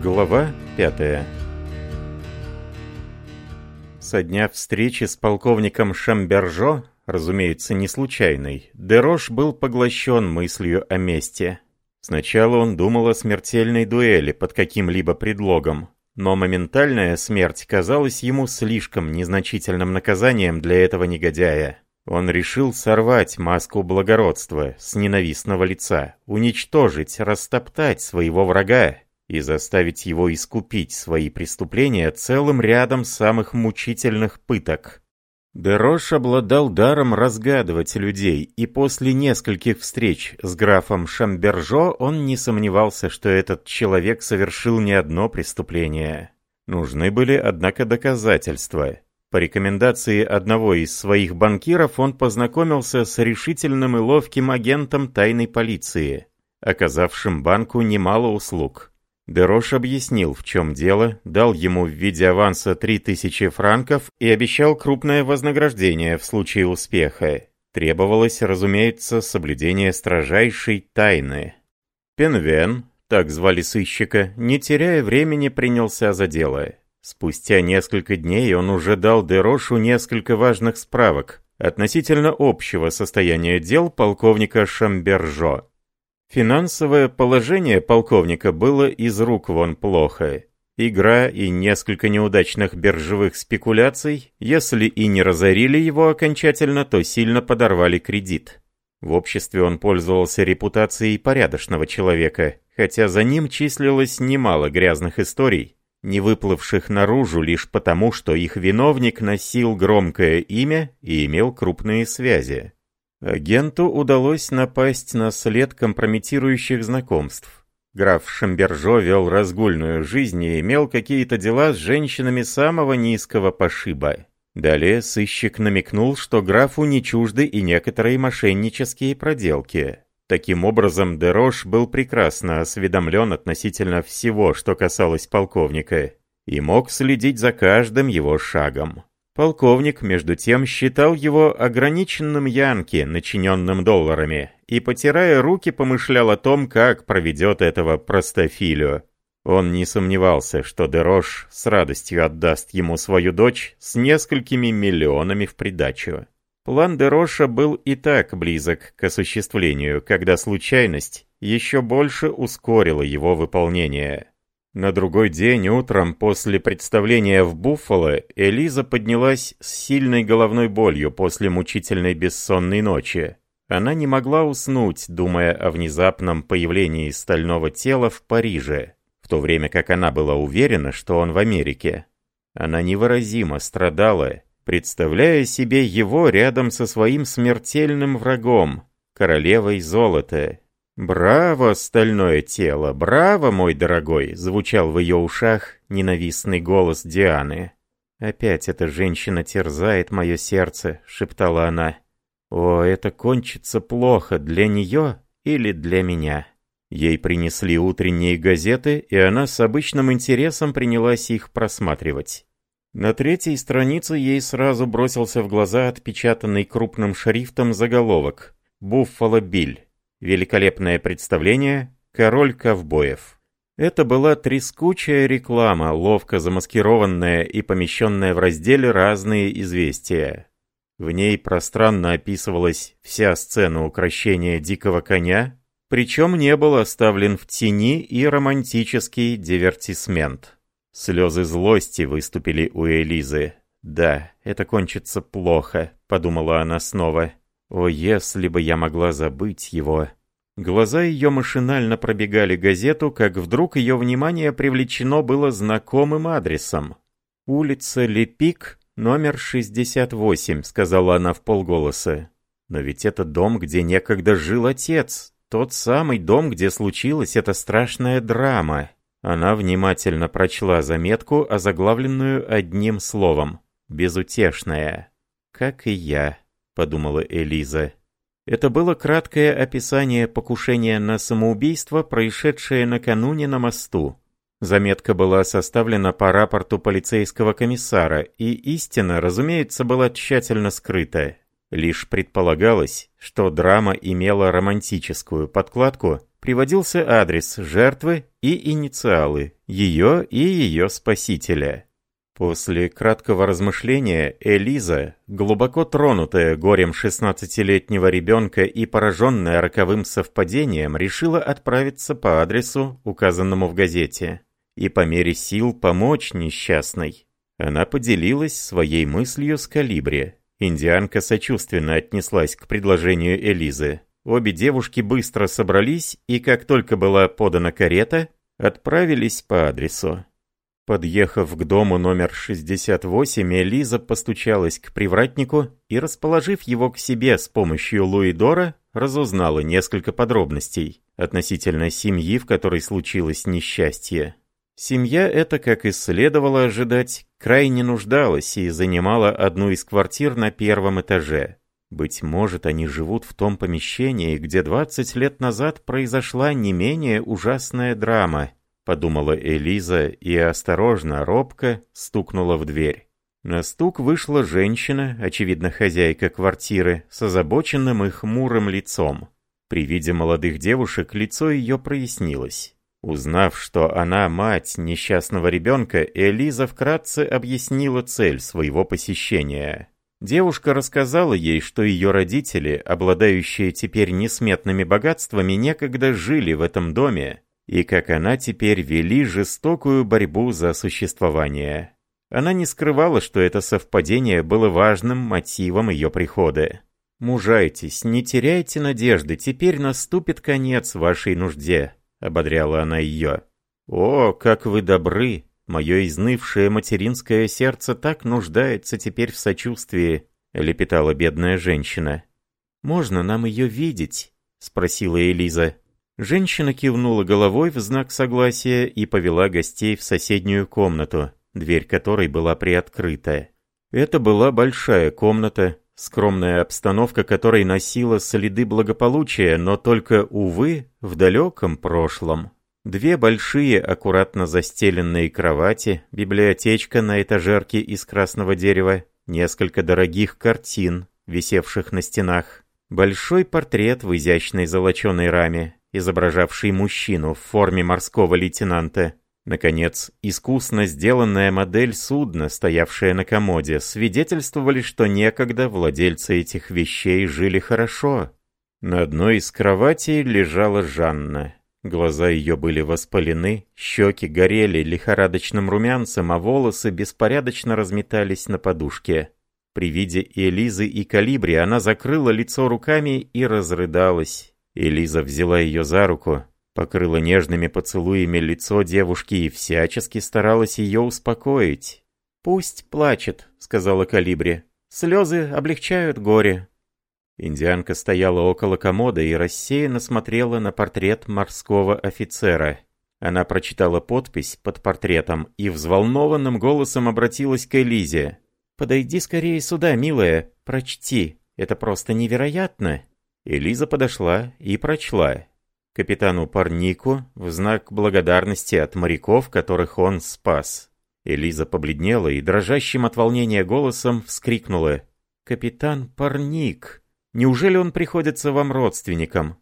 Глава 5 Со дня встречи с полковником Шамбержо, разумеется, не случайной, Дерош был поглощен мыслью о мести. Сначала он думал о смертельной дуэли под каким-либо предлогом, но моментальная смерть казалась ему слишком незначительным наказанием для этого негодяя. Он решил сорвать маску благородства с ненавистного лица, уничтожить, растоптать своего врага, и заставить его искупить свои преступления целым рядом самых мучительных пыток. Дерош обладал даром разгадывать людей, и после нескольких встреч с графом Шамбержо он не сомневался, что этот человек совершил не одно преступление. Нужны были, однако, доказательства. По рекомендации одного из своих банкиров он познакомился с решительным и ловким агентом тайной полиции, оказавшим банку немало услуг. Дерош объяснил, в чем дело, дал ему в виде аванса 3000 франков и обещал крупное вознаграждение в случае успеха. Требовалось, разумеется, соблюдение строжайшей тайны. Пенвен, так звали сыщика, не теряя времени, принялся за дело. Спустя несколько дней он уже дал Дерошу несколько важных справок относительно общего состояния дел полковника Шамбержо. Финансовое положение полковника было из рук вон плохо. Игра и несколько неудачных биржевых спекуляций, если и не разорили его окончательно, то сильно подорвали кредит. В обществе он пользовался репутацией порядочного человека, хотя за ним числилось немало грязных историй, не выплывших наружу лишь потому, что их виновник носил громкое имя и имел крупные связи. Агенту удалось напасть на след компрометирующих знакомств. Граф Шамбержо вел разгульную жизнь и имел какие-то дела с женщинами самого низкого пошиба. Далее сыщик намекнул, что графу не чужды и некоторые мошеннические проделки. Таким образом, Дерош был прекрасно осведомлен относительно всего, что касалось полковника, и мог следить за каждым его шагом. Полковник, между тем, считал его ограниченным Янки, начиненным долларами, и, потирая руки, помышлял о том, как проведет этого простофилю. Он не сомневался, что Дерош с радостью отдаст ему свою дочь с несколькими миллионами в придачу. План Дероша был и так близок к осуществлению, когда случайность еще больше ускорила его выполнение. На другой день утром после представления в Буффало Элиза поднялась с сильной головной болью после мучительной бессонной ночи. Она не могла уснуть, думая о внезапном появлении стального тела в Париже, в то время как она была уверена, что он в Америке. Она невыразимо страдала, представляя себе его рядом со своим смертельным врагом, королевой золота, «Браво, стальное тело! Браво, мой дорогой!» — звучал в ее ушах ненавистный голос Дианы. «Опять эта женщина терзает мое сердце», — шептала она. «О, это кончится плохо для нее или для меня». Ей принесли утренние газеты, и она с обычным интересом принялась их просматривать. На третьей странице ей сразу бросился в глаза отпечатанный крупным шрифтом заголовок «Буффало Биль». Великолепное представление «Король ковбоев». Это была трескучая реклама, ловко замаскированная и помещенная в разделе «Разные известия». В ней пространно описывалась вся сцена украшения дикого коня, причем не был оставлен в тени и романтический дивертисмент. Слезы злости выступили у Элизы. «Да, это кончится плохо», — подумала она снова. О, если бы я могла забыть его! Глаза ее машинально пробегали газету, как вдруг ее внимание привлечено было знакомым адресом. «Улица Лепик, номер 68», — сказала она в полголоса. «Но ведь это дом, где некогда жил отец, тот самый дом, где случилась эта страшная драма». Она внимательно прочла заметку, озаглавленную одним словом «безутешная». «Как и я» подумала Элиза. Это было краткое описание покушения на самоубийство, происшедшее накануне на мосту. Заметка была составлена по рапорту полицейского комиссара, и истина, разумеется, была тщательно скрыта. Лишь предполагалось, что драма имела романтическую подкладку, приводился адрес жертвы и инициалы, ее и ее спасителя. После краткого размышления Элиза, глубоко тронутая горем 16-летнего ребенка и пораженная роковым совпадением, решила отправиться по адресу, указанному в газете, и по мере сил помочь несчастной. Она поделилась своей мыслью с Калибри. Индианка сочувственно отнеслась к предложению Элизы. Обе девушки быстро собрались и, как только была подана карета, отправились по адресу. Подъехав к дому номер 68, Элиза постучалась к привратнику и, расположив его к себе с помощью Луидора, разузнала несколько подробностей относительно семьи, в которой случилось несчастье. Семья эта, как и следовало ожидать, крайне нуждалась и занимала одну из квартир на первом этаже. Быть может, они живут в том помещении, где 20 лет назад произошла не менее ужасная драма – подумала Элиза и осторожно, робко стукнула в дверь. На стук вышла женщина, очевидно хозяйка квартиры, с озабоченным и хмурым лицом. При виде молодых девушек лицо ее прояснилось. Узнав, что она мать несчастного ребенка, Элиза вкратце объяснила цель своего посещения. Девушка рассказала ей, что ее родители, обладающие теперь несметными богатствами, некогда жили в этом доме, и как она теперь вели жестокую борьбу за существование. Она не скрывала, что это совпадение было важным мотивом ее прихода. «Мужайтесь, не теряйте надежды, теперь наступит конец вашей нужде», — ободряла она ее. «О, как вы добры! Мое изнывшее материнское сердце так нуждается теперь в сочувствии», — лепетала бедная женщина. «Можно нам ее видеть?» — спросила Элиза. Женщина кивнула головой в знак согласия и повела гостей в соседнюю комнату, дверь которой была приоткрыта. Это была большая комната, скромная обстановка которой носила следы благополучия, но только, увы, в далеком прошлом. Две большие, аккуратно застеленные кровати, библиотечка на этажерке из красного дерева, несколько дорогих картин, висевших на стенах, большой портрет в изящной золоченой раме, изображавший мужчину в форме морского лейтенанта. Наконец, искусно сделанная модель судна, стоявшая на комоде, свидетельствовали, что некогда владельцы этих вещей жили хорошо. На одной из кроватей лежала Жанна. Глаза ее были воспалены, щеки горели лихорадочным румянцем, а волосы беспорядочно разметались на подушке. При виде Элизы и Калибри она закрыла лицо руками и разрыдалась. Элиза взяла ее за руку, покрыла нежными поцелуями лицо девушки и всячески старалась ее успокоить. «Пусть плачет», — сказала Калибри. «Слезы облегчают горе». Индианка стояла около комода и рассеянно смотрела на портрет морского офицера. Она прочитала подпись под портретом и взволнованным голосом обратилась к Элизе. «Подойди скорее сюда, милая, прочти. Это просто невероятно!» Элиза подошла и прочла. Капитану Парнику в знак благодарности от моряков, которых он спас. Элиза побледнела и дрожащим от волнения голосом вскрикнула. «Капитан Парник! Неужели он приходится вам родственником?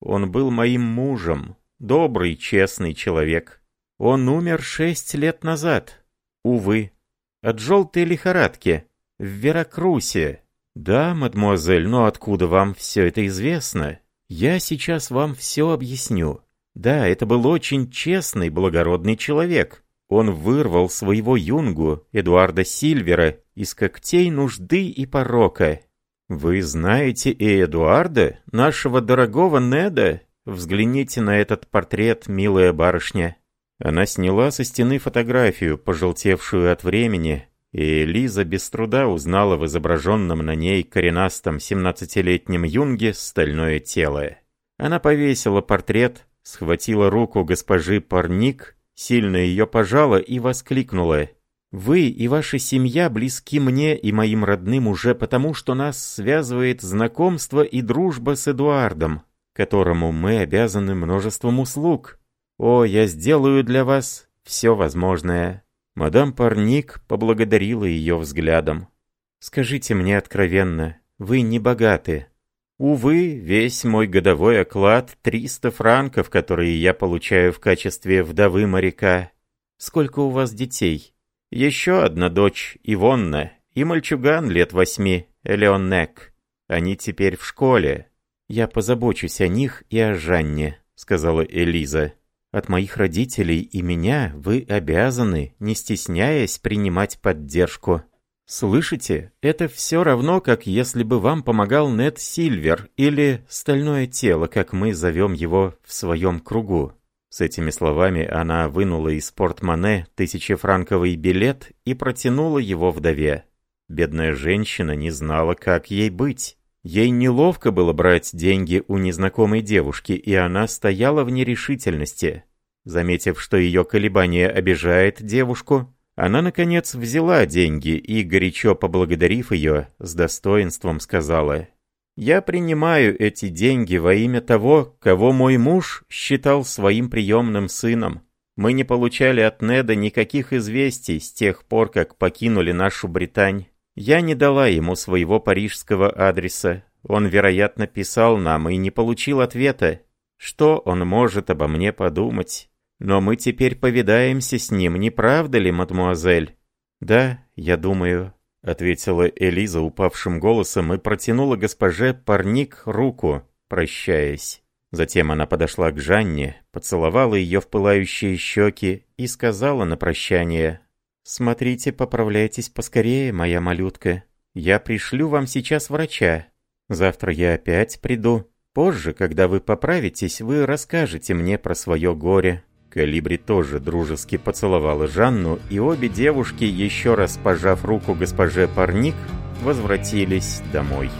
Он был моим мужем, добрый, честный человек. Он умер шесть лет назад. Увы, от желтой лихорадки в Веракрусе. «Да, мадемуазель, но откуда вам все это известно? Я сейчас вам все объясню. Да, это был очень честный, благородный человек. Он вырвал своего юнгу, Эдуарда Сильвера, из когтей нужды и порока. Вы знаете и Эдуарда, нашего дорогого Неда? Взгляните на этот портрет, милая барышня». Она сняла со стены фотографию, пожелтевшую от времени, и Лиза без труда узнала в изображенном на ней коренастом 17-летнем юнге стальное тело. Она повесила портрет, схватила руку госпожи Парник, сильно ее пожала и воскликнула. «Вы и ваша семья близки мне и моим родным уже потому, что нас связывает знакомство и дружба с Эдуардом, которому мы обязаны множеством услуг. О, я сделаю для вас все возможное». Мадам Парник поблагодарила ее взглядом. «Скажите мне откровенно, вы не богаты. Увы, весь мой годовой оклад — 300 франков, которые я получаю в качестве вдовы моряка. Сколько у вас детей? Еще одна дочь, Ивонна, и мальчуган лет восьми, Элеонек. Они теперь в школе. Я позабочусь о них и о Жанне», — сказала Элиза. От моих родителей и меня вы обязаны, не стесняясь, принимать поддержку. Слышите, это все равно, как если бы вам помогал Нед Сильвер или «Стальное тело», как мы зовем его в своем кругу. С этими словами она вынула из портмоне тысячефранковый билет и протянула его вдове. Бедная женщина не знала, как ей быть. Ей неловко было брать деньги у незнакомой девушки, и она стояла в нерешительности. Заметив, что ее колебание обижает девушку, она, наконец, взяла деньги и, горячо поблагодарив ее, с достоинством сказала, «Я принимаю эти деньги во имя того, кого мой муж считал своим приемным сыном. Мы не получали от Неда никаких известий с тех пор, как покинули нашу Британь. Я не дала ему своего парижского адреса. Он, вероятно, писал нам и не получил ответа. Что он может обо мне подумать? Но мы теперь повидаемся с ним, не правда ли, мадмуазель? Да, я думаю, — ответила Элиза упавшим голосом и протянула госпоже парник руку, прощаясь. Затем она подошла к Жанне, поцеловала ее в пылающие щеки и сказала на прощание «Смотрите, поправляйтесь поскорее, моя малютка. Я пришлю вам сейчас врача. Завтра я опять приду. Позже, когда вы поправитесь, вы расскажете мне про свое горе». Калибри тоже дружески поцеловала Жанну, и обе девушки, еще раз пожав руку госпоже Парник, возвратились домой.